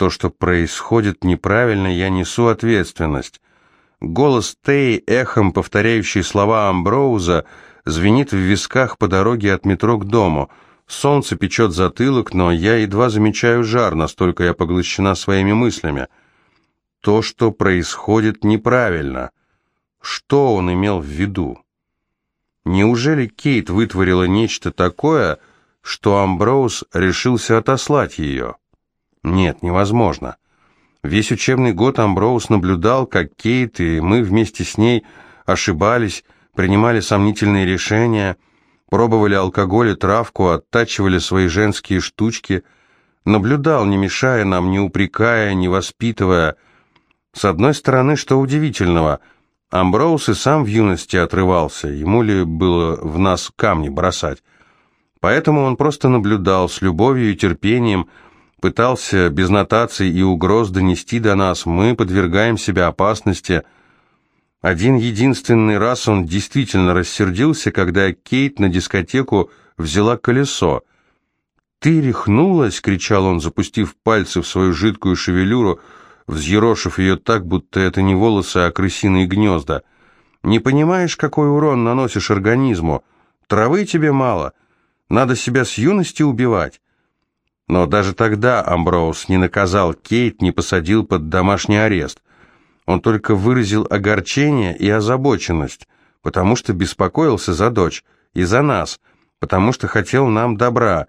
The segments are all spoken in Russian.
То, что происходит неправильно, я несу ответственность. Голос Тей, эхом повторяющий слова Амброуза, звенит в висках по дороге от метро к дому. Солнце печет затылок, но я едва замечаю жар, настолько я поглощена своими мыслями. То, что происходит неправильно. Что он имел в виду? Неужели Кейт вытворила нечто такое, что Амброуз решился отослать ее? Нет, невозможно. Весь учебный год Амброуз наблюдал, как Кейт и мы вместе с ней ошибались, принимали сомнительные решения, пробовали алкоголь и травку, оттачивали свои женские штучки, наблюдал, не мешая нам, не упрекая, не воспитывая. С одной стороны, что удивительного, Амброуз и сам в юности отрывался, ему ли было в нас камни бросать. Поэтому он просто наблюдал с любовью и терпением, пытался без нотаций и угроз донести до нас, мы подвергаем себя опасности. Один единственный раз он действительно рассердился, когда Кейт на дискотеку взяла колесо. «Ты рехнулась!» — кричал он, запустив пальцы в свою жидкую шевелюру, взъерошив ее так, будто это не волосы, а крысиные гнезда. «Не понимаешь, какой урон наносишь организму? Травы тебе мало. Надо себя с юности убивать». Но даже тогда Амброуз не наказал Кейт, не посадил под домашний арест. Он только выразил огорчение и озабоченность, потому что беспокоился за дочь и за нас, потому что хотел нам добра.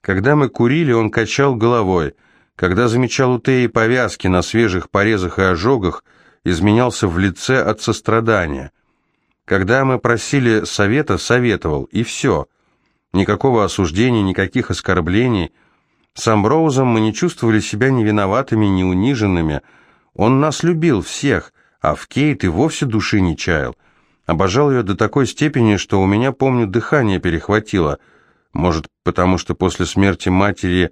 Когда мы курили, он качал головой. Когда замечал у Теи повязки на свежих порезах и ожогах, изменялся в лице от сострадания. Когда мы просили совета, советовал, и все. Никакого осуждения, никаких оскорблений – с Амброузом мы не чувствовали себя ни виноватыми, ни униженными. Он нас любил всех, а в Кейт и вовсе души не чаял. Обожал ее до такой степени, что у меня, помню, дыхание перехватило. Может, потому что после смерти матери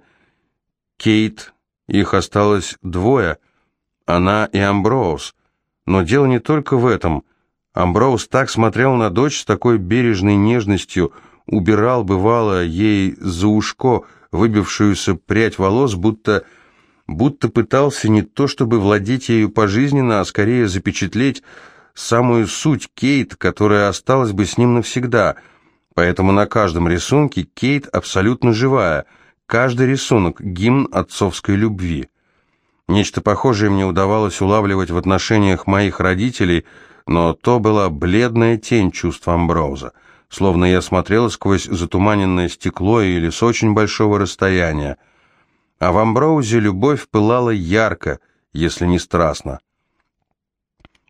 Кейт их осталось двое, она и Амброуз. Но дело не только в этом. Амброуз так смотрел на дочь с такой бережной нежностью, убирал, бывало, ей за ушко, выбившуюся прядь волос, будто, будто пытался не то чтобы владеть ею пожизненно, а скорее запечатлеть самую суть Кейт, которая осталась бы с ним навсегда. Поэтому на каждом рисунке Кейт абсолютно живая. Каждый рисунок – гимн отцовской любви. Нечто похожее мне удавалось улавливать в отношениях моих родителей, но то была бледная тень чувств Амброуза – словно я смотрела сквозь затуманенное стекло или с очень большого расстояния. А в Амброузе любовь пылала ярко, если не страстно.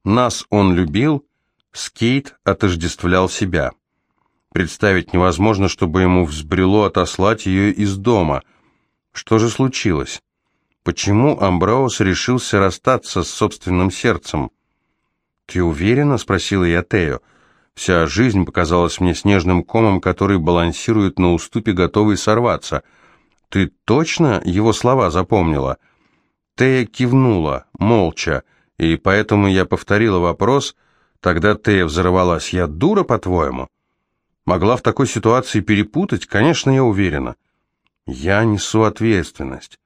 Нас он любил, Скейт отождествлял себя. Представить невозможно, чтобы ему взбрело отослать ее из дома. Что же случилось? Почему Амброуз решился расстаться с собственным сердцем? «Ты уверена?» — спросила я Тео. Вся жизнь показалась мне снежным комом, который балансирует на уступе, готовый сорваться. «Ты точно его слова запомнила?» Тея кивнула, молча, и поэтому я повторила вопрос. Тогда Тея взорвалась. «Я дура, по-твоему?» Могла в такой ситуации перепутать? Конечно, я уверена. Я несу ответственность.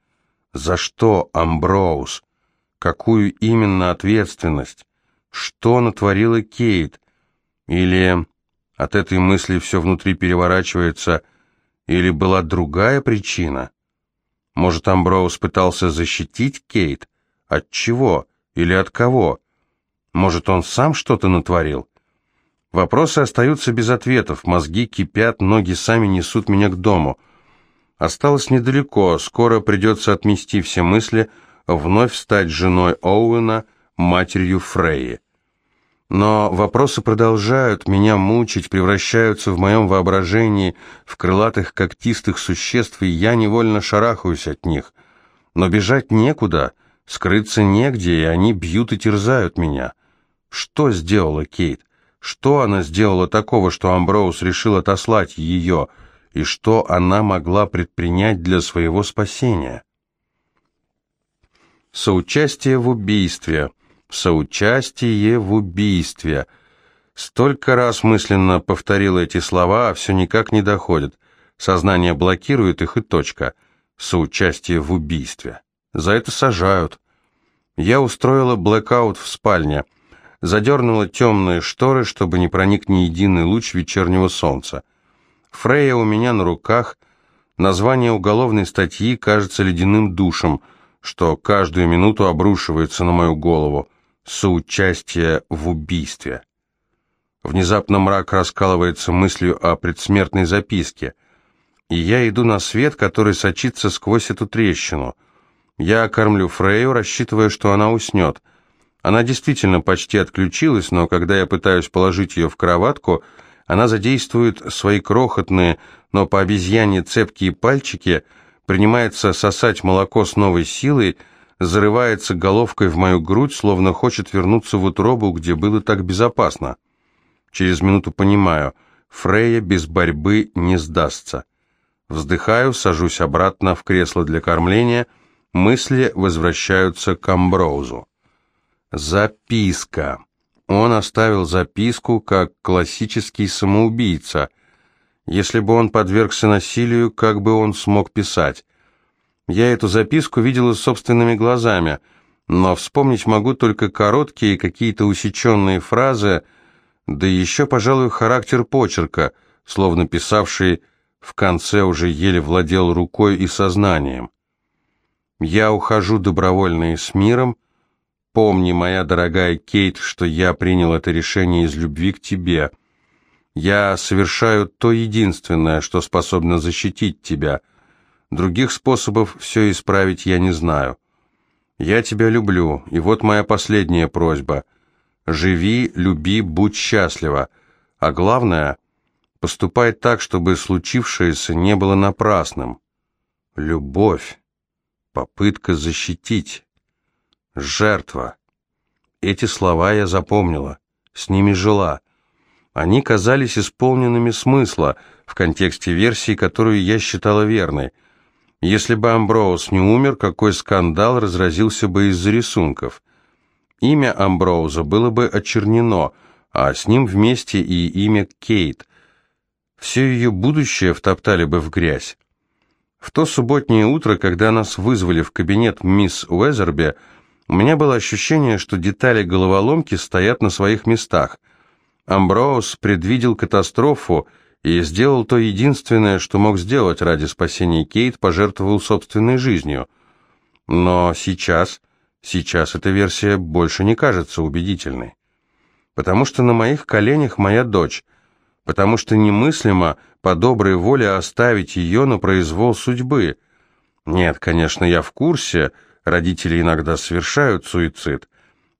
За что, Амброуз? Какую именно ответственность? Что натворила Кейт? Или от этой мысли все внутри переворачивается, или была другая причина? Может, Амброуз пытался защитить Кейт? От чего? Или от кого? Может, он сам что-то натворил? Вопросы остаются без ответов, мозги кипят, ноги сами несут меня к дому. Осталось недалеко, скоро придется отмести все мысли, вновь стать женой Оуэна, матерью Фрейи. Но вопросы продолжают меня мучить, превращаются в моем воображении в крылатых когтистых существ, и я невольно шарахаюсь от них. Но бежать некуда, скрыться негде, и они бьют и терзают меня. Что сделала Кейт? Что она сделала такого, что Амброуз решил отослать ее, и что она могла предпринять для своего спасения? Соучастие в убийстве – соучастие в убийстве. Столько раз мысленно повторил эти слова, а все никак не доходит. Сознание блокирует их и точка. Соучастие в убийстве. За это сажают. Я устроила блэкаут в спальне, задернула темные шторы, чтобы не проник ни единый луч вечернего солнца. Фрея у меня на руках, название уголовной статьи кажется ледяным душем, что каждую минуту обрушивается на мою голову. Соучастие в убийстве. Внезапно мрак раскалывается мыслью о предсмертной записке, и я иду на свет, который сочится сквозь эту трещину. Я кормлю Фрею, рассчитывая, что она уснет. Она действительно почти отключилась, но когда я пытаюсь положить ее в кроватку, она задействует свои крохотные, но по обезьяне цепкие пальчики, принимается сосать молоко с новой силой, зарывается головкой в мою грудь, словно хочет вернуться в утробу, где было так безопасно. Через минуту понимаю, Фрея без борьбы не сдастся. Вздыхаю, сажусь обратно в кресло для кормления, мысли возвращаются к Амброузу. Записка. Он оставил записку как классический самоубийца. Если бы он подвергся насилию, как бы он смог писать? Я эту записку видела собственными глазами, но вспомнить могу только короткие какие-то усеченные фразы, да еще, пожалуй, характер почерка, словно писавший в конце уже еле владел рукой и сознанием. «Я ухожу добровольно и с миром. Помни, моя дорогая Кейт, что я принял это решение из любви к тебе. Я совершаю то единственное, что способно защитить тебя. Других способов все исправить я не знаю. Я тебя люблю, и вот моя последняя просьба — Живи, люби, будь счастлива. А главное, поступай так, чтобы случившееся не было напрасным. Любовь. Попытка защитить. Жертва. Эти слова я запомнила, с ними жила. Они казались исполненными смысла в контексте версии, которую я считала верной. Если бы Амброуз не умер, какой скандал разразился бы из-за рисунков. Имя Амброуза было бы очернено, а с ним вместе и имя Кейт. Все ее будущее втоптали бы в грязь. В то субботнее утро, когда нас вызвали в кабинет мисс Уэзерби, у меня было ощущение, что детали головоломки стоят на своих местах. Амброуз предвидел катастрофу и сделал то единственное, что мог сделать ради спасения Кейт, пожертвовал собственной жизнью. Но сейчас Сейчас эта версия больше не кажется убедительной. Потому что на моих коленях моя дочь, потому что немыслимо по доброй воле оставить ее на произвол судьбы. Нет, конечно, я в курсе, родители иногда совершают суицид.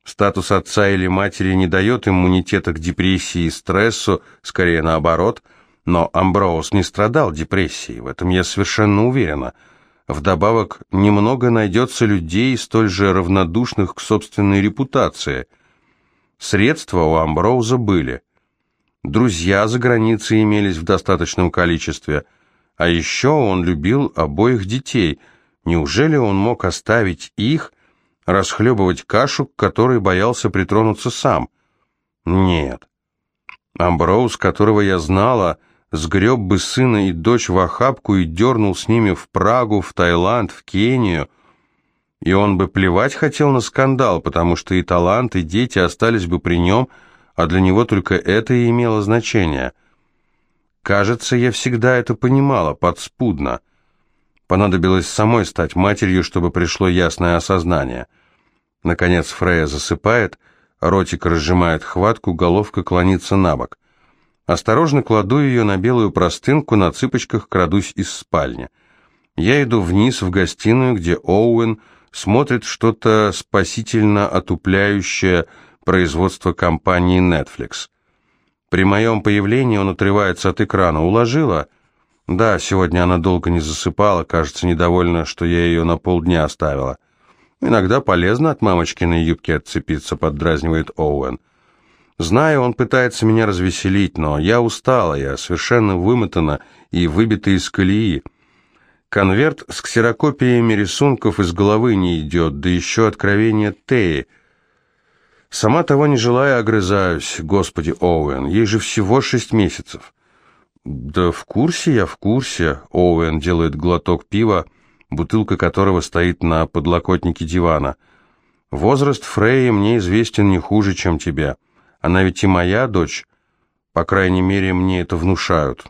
Статус отца или матери не дает иммунитета к депрессии и стрессу, скорее наоборот, но Амброуз не страдал депрессией, в этом я совершенно уверена – Вдобавок, немного найдется людей, столь же равнодушных к собственной репутации. Средства у Амброуза были. Друзья за границей имелись в достаточном количестве. А еще он любил обоих детей. Неужели он мог оставить их, расхлебывать кашу, к которой боялся притронуться сам? Нет. Амброуз, которого я знала, — сгреб бы сына и дочь в охапку и дернул с ними в Прагу, в Таиланд, в Кению. И он бы плевать хотел на скандал, потому что и талант, и дети остались бы при нем, а для него только это и имело значение. Кажется, я всегда это понимала, подспудно. Понадобилось самой стать матерью, чтобы пришло ясное осознание. Наконец Фрея засыпает, ротик разжимает хватку, головка клонится на бок. Осторожно кладу ее на белую простынку, на цыпочках крадусь из спальни. Я иду вниз в гостиную, где Оуэн смотрит что-то спасительно отупляющее производство компании Netflix. При моем появлении он отрывается от экрана. «Уложила?» «Да, сегодня она долго не засыпала, кажется, недовольна, что я ее на полдня оставила». «Иногда полезно от мамочкиной юбки отцепиться», — поддразнивает Оуэн. Знаю, он пытается меня развеселить, но я устала, я совершенно вымотана и выбита из колеи. Конверт с ксерокопиями рисунков из головы не идет, да еще откровение Теи. Сама того не желая, огрызаюсь. Господи, Оуэн, ей же всего шесть месяцев. Да в курсе я, в курсе. Оуэн делает глоток пива, бутылка которого стоит на подлокотнике дивана. Возраст Фреи мне известен не хуже, чем тебе. Она ведь и моя дочь. По крайней мере, мне это внушают.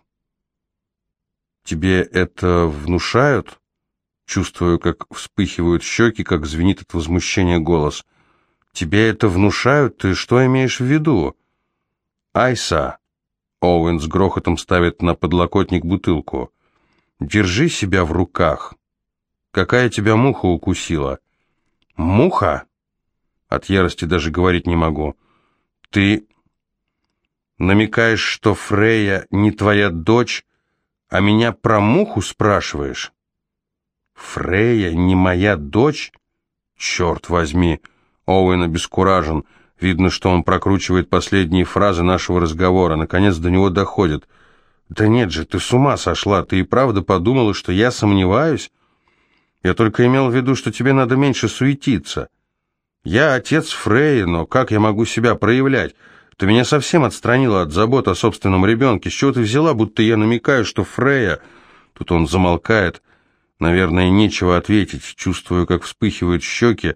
Тебе это внушают? Чувствую, как вспыхивают щеки, как звенит от возмущения голос. Тебе это внушают? Ты что имеешь в виду? Айса. Оуэн с грохотом ставит на подлокотник бутылку. Держи себя в руках. Какая тебя муха укусила? Муха? От ярости даже говорить не могу. Ты намекаешь, что Фрея не твоя дочь, а меня про муху спрашиваешь? Фрея не моя дочь? Черт возьми! Оуэн обескуражен. Видно, что он прокручивает последние фразы нашего разговора. Наконец до него доходит. «Да нет же, ты с ума сошла. Ты и правда подумала, что я сомневаюсь? Я только имел в виду, что тебе надо меньше суетиться. Я отец Фрей, но как я могу себя проявлять? Ты меня совсем отстранила от забот о собственном ребенке. С чего ты взяла, будто я намекаю, что Фрея...» Тут он замолкает. Наверное, нечего ответить. Чувствую, как вспыхивают щеки.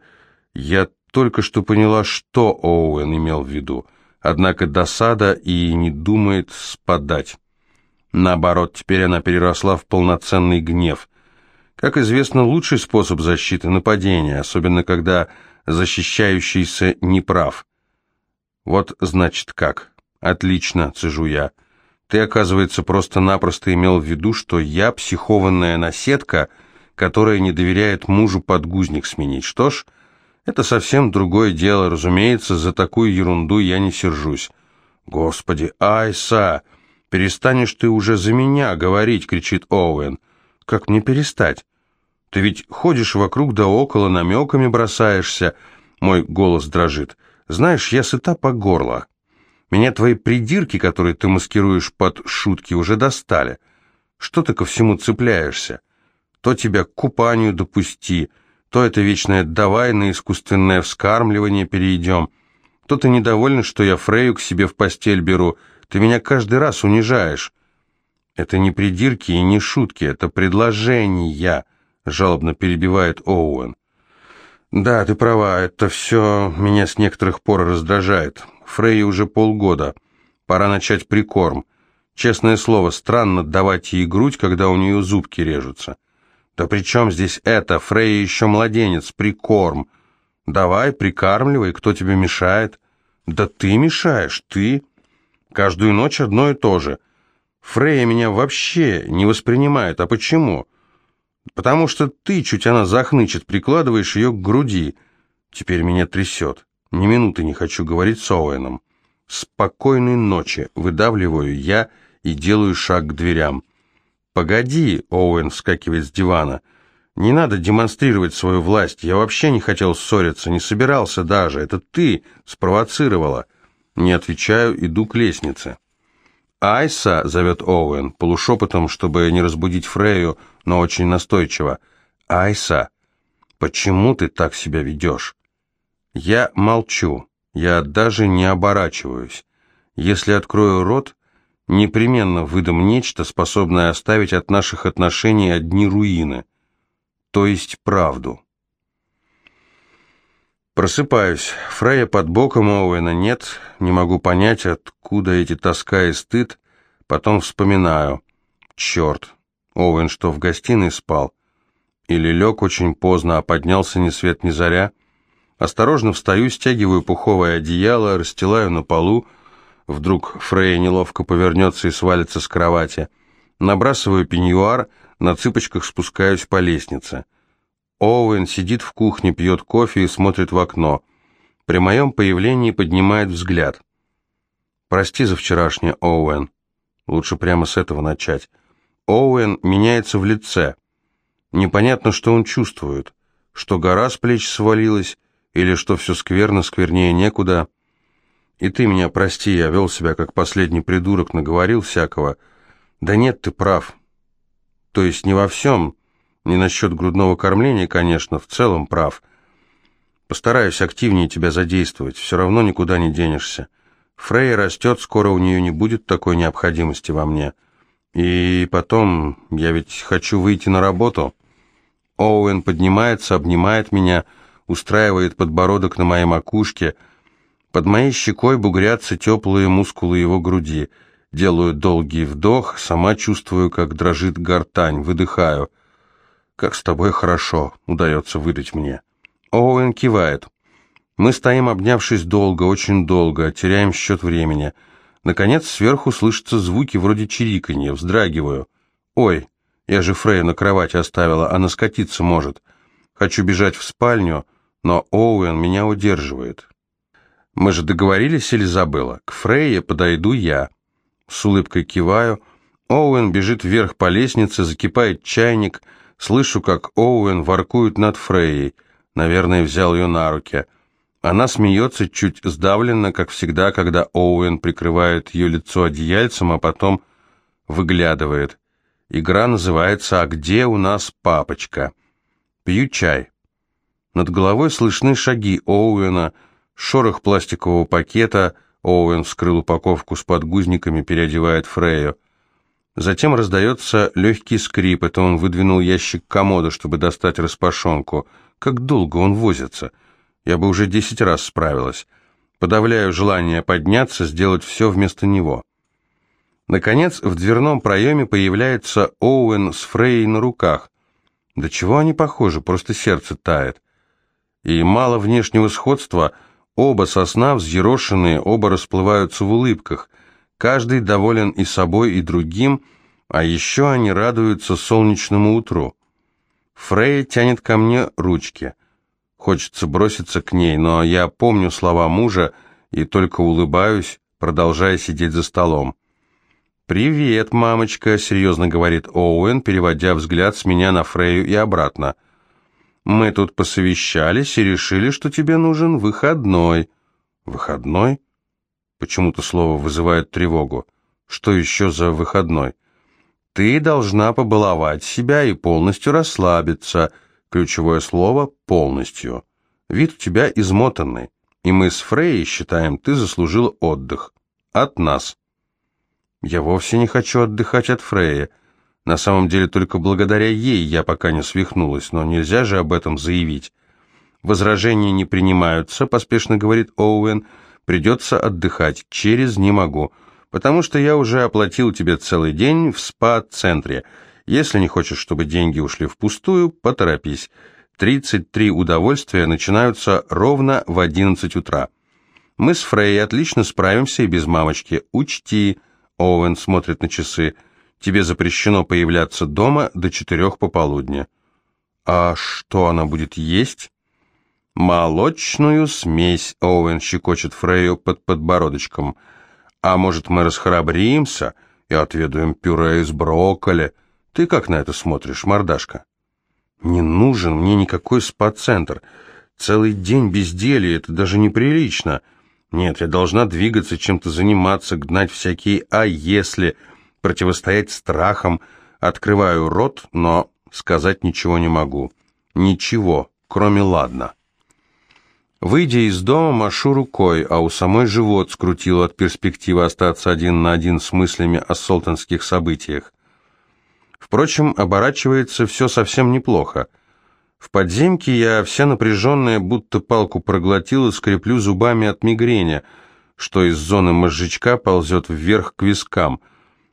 Я только что поняла, что Оуэн имел в виду. Однако досада и не думает спадать. Наоборот, теперь она переросла в полноценный гнев. Как известно, лучший способ защиты – нападение, особенно когда защищающийся не прав. Вот значит как. Отлично, цежу я. Ты, оказывается, просто-напросто имел в виду, что я психованная наседка, которая не доверяет мужу подгузник сменить. Что ж, это совсем другое дело, разумеется, за такую ерунду я не сержусь. Господи, Айса, перестанешь ты уже за меня говорить, кричит Оуэн. Как мне перестать? Ты ведь ходишь вокруг да около, намеками бросаешься. Мой голос дрожит. Знаешь, я сыта по горло. Меня твои придирки, которые ты маскируешь под шутки, уже достали. Что ты ко всему цепляешься? То тебя к купанию допусти, то это вечное «давай» на искусственное вскармливание перейдем. То ты недоволен, что я Фрею к себе в постель беру. Ты меня каждый раз унижаешь. Это не придирки и не шутки, это предложения, жалобно перебивает Оуэн. Да, ты права, это все меня с некоторых пор раздражает. Фрей уже полгода. Пора начать прикорм. Честное слово, странно давать ей грудь, когда у нее зубки режутся. «Да при чем здесь это? Фрейя еще младенец, прикорм. Давай, прикармливай, кто тебе мешает?» «Да ты мешаешь, ты!» «Каждую ночь одно и то же. Фрейя меня вообще не воспринимает. А почему?» «Потому что ты, чуть она захнычет, прикладываешь ее к груди. Теперь меня трясет. Ни минуты не хочу говорить с Оуэном. Спокойной ночи, выдавливаю я и делаю шаг к дверям. «Погоди!» — Оуэн вскакивает с дивана. «Не надо демонстрировать свою власть. Я вообще не хотел ссориться, не собирался даже. Это ты спровоцировала». Не отвечаю, иду к лестнице. «Айса!» — зовет Оуэн, полушепотом, чтобы не разбудить Фрею, но очень настойчиво. «Айса, почему ты так себя ведешь?» Я молчу, я даже не оборачиваюсь. Если открою рот, непременно выдам нечто, способное оставить от наших отношений одни руины, то есть правду. Просыпаюсь. Фрея под боком, Оуэна нет. Не могу понять, откуда эти тоска и стыд. Потом вспоминаю. Черт, Оуэн что, в гостиной спал? Или лег очень поздно, а поднялся ни свет ни заря? Осторожно встаю, стягиваю пуховое одеяло, расстилаю на полу, Вдруг Фрейя неловко повернется и свалится с кровати. Набрасываю пеньюар, на цыпочках спускаюсь по лестнице. Оуэн сидит в кухне, пьет кофе и смотрит в окно. При моем появлении поднимает взгляд. «Прости за вчерашнее, Оуэн. Лучше прямо с этого начать. Оуэн меняется в лице. Непонятно, что он чувствует. Что гора с плеч свалилась, или что все скверно, сквернее некуда». И ты меня прости, я вел себя как последний придурок, наговорил всякого. Да нет, ты прав. То есть не во всем, не насчет грудного кормления, конечно, в целом прав. Постараюсь активнее тебя задействовать, все равно никуда не денешься. Фрей растет, скоро у нее не будет такой необходимости во мне. И потом, я ведь хочу выйти на работу. Оуэн поднимается, обнимает меня, устраивает подбородок на моей макушке. Под моей щекой бугрятся теплые мускулы его груди. Делаю долгий вдох, сама чувствую, как дрожит гортань, выдыхаю. «Как с тобой хорошо», — удается выдать мне. Оуэн кивает. Мы стоим, обнявшись долго, очень долго, теряем счет времени. Наконец, сверху слышатся звуки вроде чириканья, вздрагиваю. «Ой, я же Фрея на кровати оставила, она скатиться может. Хочу бежать в спальню, но Оуэн меня удерживает». «Мы же договорились или забыла? К Фрейе подойду я». С улыбкой киваю. Оуэн бежит вверх по лестнице, закипает чайник. Слышу, как Оуэн воркует над Фрейей. Наверное, взял ее на руки. Она смеется чуть сдавленно, как всегда, когда Оуэн прикрывает ее лицо одеяльцем, а потом выглядывает. Игра называется «А где у нас папочка?». Пью чай. Над головой слышны шаги Оуэна, шорох пластикового пакета – Оуэн вскрыл упаковку с подгузниками, переодевает Фрею. Затем раздается легкий скрип, это он выдвинул ящик комода, чтобы достать распашонку. Как долго он возится? Я бы уже десять раз справилась. Подавляю желание подняться, сделать все вместо него. Наконец, в дверном проеме появляется Оуэн с Фрейей на руках. Да чего они похожи, просто сердце тает. И мало внешнего сходства – Оба сосна взъерошенные, оба расплываются в улыбках. Каждый доволен и собой, и другим, а еще они радуются солнечному утру. Фрей тянет ко мне ручки. Хочется броситься к ней, но я помню слова мужа и только улыбаюсь, продолжая сидеть за столом. «Привет, мамочка», — серьезно говорит Оуэн, переводя взгляд с меня на Фрею и обратно. Мы тут посовещались и решили, что тебе нужен выходной. Выходной? Почему-то слово вызывает тревогу. Что еще за выходной? Ты должна побаловать себя и полностью расслабиться. Ключевое слово «полностью». Вид у тебя измотанный, и мы с Фрей считаем, ты заслужила отдых. От нас. Я вовсе не хочу отдыхать от Фрея. На самом деле только благодаря ей я пока не свихнулась, но нельзя же об этом заявить. Возражения не принимаются, поспешно говорит Оуэн. Придется отдыхать. Через не могу, потому что я уже оплатил тебе целый день в спа-центре. Если не хочешь, чтобы деньги ушли впустую, поторопись. 33 удовольствия начинаются ровно в 11 утра. Мы с Фрей отлично справимся и без мамочки. Учти, Оуэн смотрит на часы. Тебе запрещено появляться дома до четырех пополудня. А что она будет есть? Молочную смесь, Оуэн щекочет Фрейю под подбородочком. А может, мы расхрабримся и отведаем пюре из брокколи? Ты как на это смотришь, мордашка? Не нужен мне никакой спа-центр. Целый день безделья, это даже неприлично. Нет, я должна двигаться, чем-то заниматься, гнать всякие «а если», противостоять страхам, открываю рот, но сказать ничего не могу. Ничего, кроме «ладно». Выйдя из дома, машу рукой, а у самой живот скрутило от перспективы остаться один на один с мыслями о солтанских событиях. Впрочем, оборачивается все совсем неплохо. В подземке я вся напряженная, будто палку проглотила, скреплю зубами от мигрени, что из зоны мозжечка ползет вверх к вискам –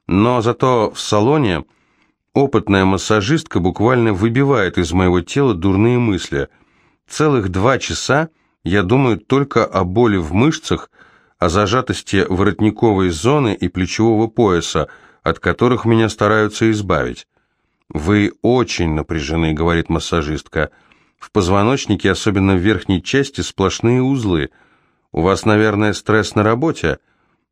но зато в салоне опытная массажистка буквально выбивает из моего тела дурные мысли. Целых два часа я думаю только о боли в мышцах, о зажатости воротниковой зоны и плечевого пояса, от которых меня стараются избавить. «Вы очень напряжены», — говорит массажистка. «В позвоночнике, особенно в верхней части, сплошные узлы. У вас, наверное, стресс на работе?»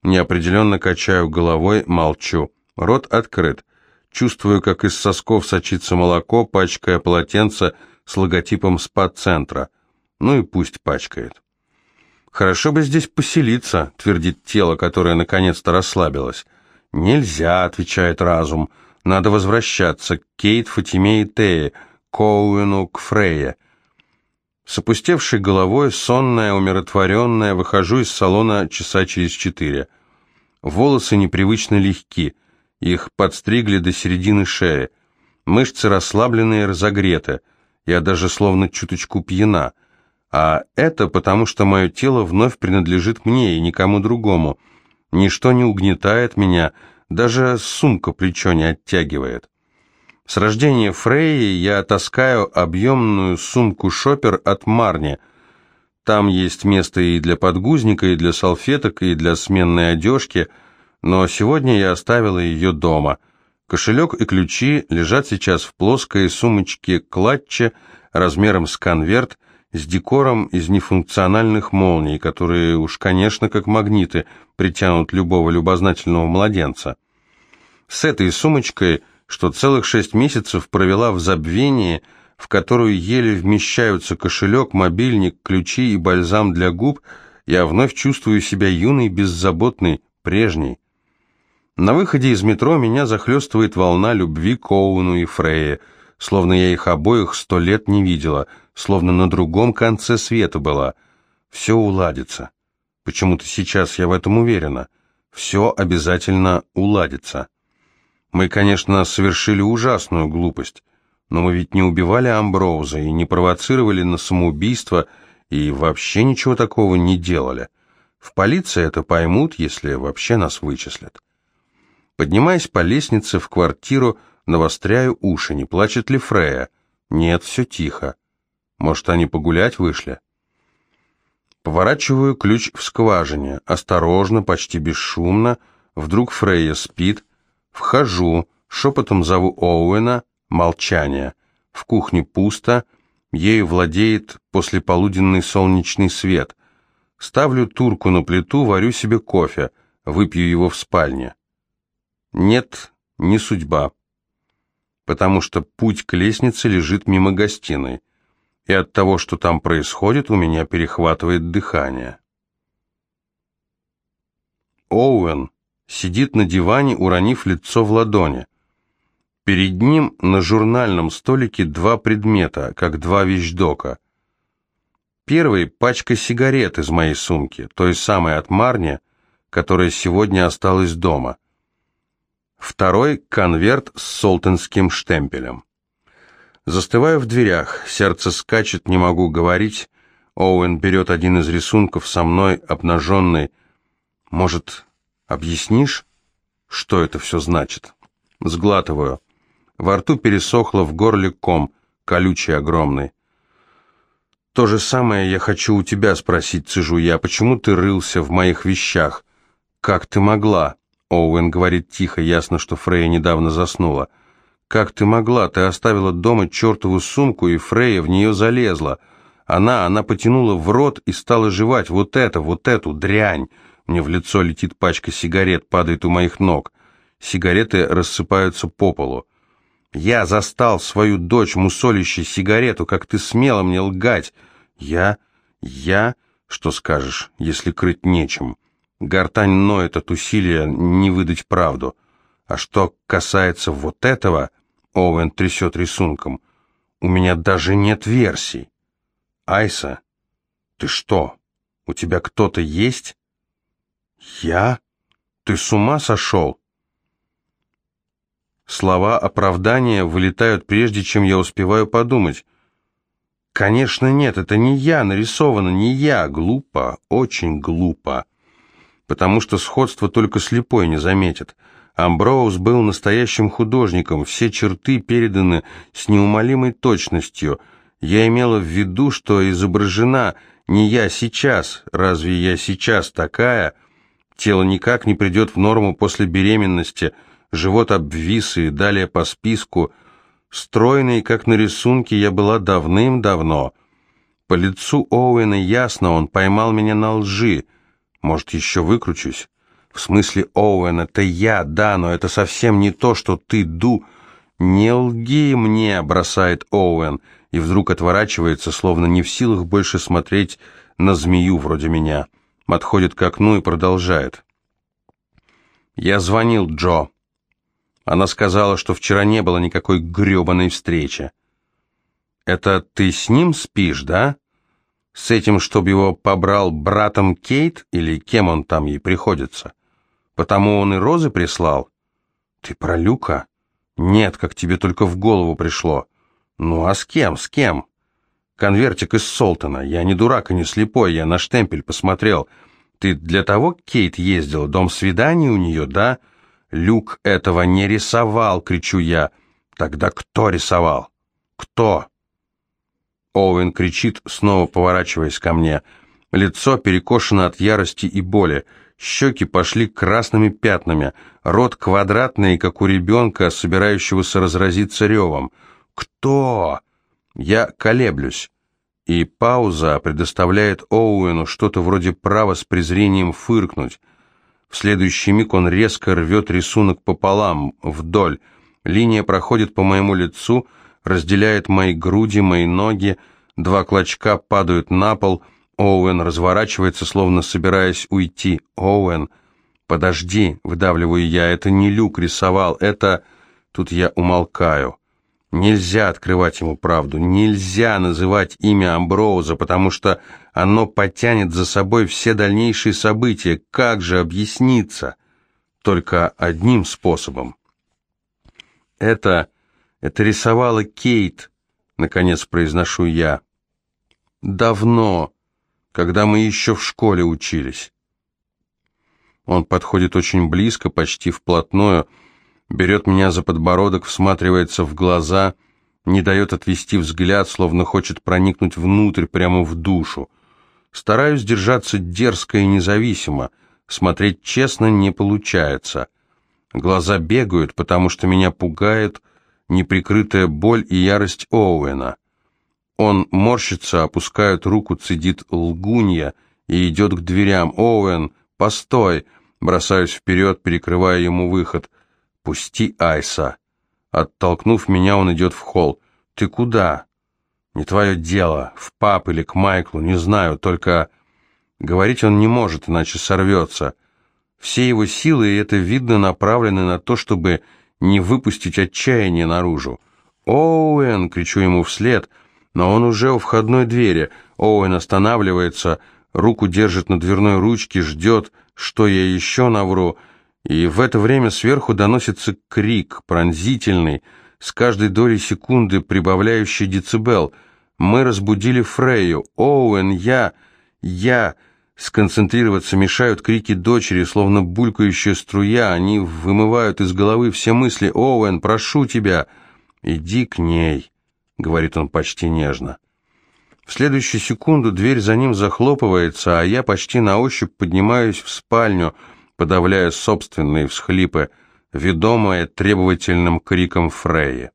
Неопределенно качаю головой, молчу. Рот открыт. Чувствую, как из сосков сочится молоко, пачкая полотенце с логотипом спа-центра. Ну и пусть пачкает. «Хорошо бы здесь поселиться», — твердит тело, которое наконец-то расслабилось. «Нельзя», — отвечает разум. «Надо возвращаться к Кейт, Фатиме и Тее, Коуэну, к Фрейе». С опустевшей головой, сонная, умиротворенная, выхожу из салона часа через четыре. Волосы непривычно легки, их подстригли до середины шеи. Мышцы расслабленные, разогреты. Я даже словно чуточку пьяна. А это потому, что мое тело вновь принадлежит мне и никому другому. Ничто не угнетает меня, даже сумка плечо не оттягивает. С рождения Фрейи я таскаю объемную сумку-шопер от Марни. Там есть место и для подгузника, и для салфеток, и для сменной одежки, но сегодня я оставила ее дома. Кошелек и ключи лежат сейчас в плоской сумочке клатче размером с конверт, с декором из нефункциональных молний, которые уж, конечно, как магниты, притянут любого любознательного младенца. С этой сумочкой что целых шесть месяцев провела в забвении, в которую еле вмещаются кошелек, мобильник, ключи и бальзам для губ, я вновь чувствую себя юной, беззаботной, прежней. На выходе из метро меня захлестывает волна любви к Оуэну и Фрейе, словно я их обоих сто лет не видела, словно на другом конце света была. Все уладится. Почему-то сейчас я в этом уверена. Все обязательно уладится. Мы, конечно, совершили ужасную глупость, но мы ведь не убивали Амброуза и не провоцировали на самоубийство и вообще ничего такого не делали. В полиции это поймут, если вообще нас вычислят. Поднимаясь по лестнице в квартиру, навостряю уши, не плачет ли Фрея. Нет, все тихо. Может, они погулять вышли? Поворачиваю ключ в скважине, осторожно, почти бесшумно. Вдруг Фрейя спит, Вхожу, шепотом зову Оуэна, молчание. В кухне пусто, ею владеет послеполуденный солнечный свет. Ставлю турку на плиту, варю себе кофе, выпью его в спальне. Нет, не судьба. Потому что путь к лестнице лежит мимо гостиной, и от того, что там происходит, у меня перехватывает дыхание. Оуэн сидит на диване, уронив лицо в ладони. Перед ним на журнальном столике два предмета, как два вещдока. Первый – пачка сигарет из моей сумки, той самой от Марни, которая сегодня осталась дома. Второй – конверт с солтенским штемпелем. Застываю в дверях, сердце скачет, не могу говорить. Оуэн берет один из рисунков со мной, обнаженный. Может, Объяснишь, что это все значит? Сглатываю. Во рту пересохло, в горле ком, колючий огромный. То же самое я хочу у тебя спросить, цежу я. Почему ты рылся в моих вещах? Как ты могла? Оуэн говорит тихо, ясно, что Фрея недавно заснула. Как ты могла? Ты оставила дома чертову сумку, и Фрея в нее залезла. Она, она потянула в рот и стала жевать вот это, вот эту дрянь. Мне в лицо летит пачка сигарет, падает у моих ног. Сигареты рассыпаются по полу. Я застал свою дочь, мусолящей сигарету, как ты смела мне лгать. Я? Я? Что скажешь, если крыть нечем? Гортань ноет от усилия не выдать правду. А что касается вот этого, Оуэн трясет рисунком, у меня даже нет версий. Айса, ты что, у тебя кто-то есть? «Я? Ты с ума сошел?» Слова оправдания вылетают прежде, чем я успеваю подумать. «Конечно нет, это не я, нарисовано не я. Глупо, очень глупо. Потому что сходство только слепой не заметит. Амброуз был настоящим художником, все черты переданы с неумолимой точностью. Я имела в виду, что изображена не я сейчас. Разве я сейчас такая?» Тело никак не придет в норму после беременности, живот обвис и далее по списку. Стройной, как на рисунке, я была давным-давно. По лицу Оуэна ясно, он поймал меня на лжи. Может, еще выкручусь? В смысле, Оуэн, это я, да, но это совсем не то, что ты, Ду. Не лги мне, бросает Оуэн, и вдруг отворачивается, словно не в силах больше смотреть на змею вроде меня отходит к окну и продолжает. «Я звонил Джо. Она сказала, что вчера не было никакой гребаной встречи. Это ты с ним спишь, да? С этим, чтобы его побрал братом Кейт, или кем он там ей приходится? Потому он и розы прислал? Ты про Люка? Нет, как тебе только в голову пришло. «Ну а с кем, с кем?» «Конвертик из Солтона. Я не дурак и не слепой, я на штемпель посмотрел. Ты для того, Кейт, ездил? Дом свиданий у нее, да?» «Люк этого не рисовал!» — кричу я. «Тогда кто рисовал?» «Кто?» Оуэн кричит, снова поворачиваясь ко мне. Лицо перекошено от ярости и боли. Щеки пошли красными пятнами. Рот квадратный, как у ребенка, собирающегося разразиться ревом. «Кто?» Я колеблюсь. И пауза предоставляет Оуэну что-то вроде права с презрением фыркнуть. В следующий миг он резко рвет рисунок пополам, вдоль. Линия проходит по моему лицу, разделяет мои груди, мои ноги. Два клочка падают на пол. Оуэн разворачивается, словно собираясь уйти. «Оуэн, подожди!» — выдавливаю я. «Это не Люк рисовал, это...» Тут я умолкаю. Нельзя открывать ему правду, нельзя называть имя Амброуза, потому что оно потянет за собой все дальнейшие события. Как же объясниться? Только одним способом. Это... это рисовала Кейт, наконец произношу я. Давно, когда мы еще в школе учились. Он подходит очень близко, почти вплотную, берет меня за подбородок, всматривается в глаза, не дает отвести взгляд, словно хочет проникнуть внутрь, прямо в душу. Стараюсь держаться дерзко и независимо, смотреть честно не получается. Глаза бегают, потому что меня пугает неприкрытая боль и ярость Оуэна. Он морщится, опускает руку, цедит лгунья и идет к дверям. «Оуэн, постой!» Бросаюсь вперед, перекрывая ему выход – «Пусти Айса!» Оттолкнув меня, он идет в холл. «Ты куда?» «Не твое дело. В пап или к Майклу, не знаю, только...» Говорить он не может, иначе сорвется. Все его силы, и это видно, направлены на то, чтобы не выпустить отчаяние наружу. «Оуэн!» — кричу ему вслед, но он уже у входной двери. Оуэн останавливается, руку держит на дверной ручке, ждет, что я еще навру — и в это время сверху доносится крик, пронзительный, с каждой долей секунды прибавляющий децибел. Мы разбудили Фрейю. «Оуэн, я... я...» Сконцентрироваться мешают крики дочери, словно булькающая струя. Они вымывают из головы все мысли. «Оуэн, прошу тебя!» «Иди к ней», — говорит он почти нежно. В следующую секунду дверь за ним захлопывается, а я почти на ощупь поднимаюсь в спальню — подавляя собственные всхлипы, ведомая требовательным криком Фрейи.